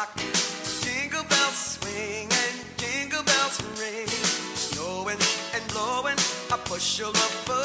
rock. Jingle bells swing and jingle bells ring. Snowing and blowing, I push your up.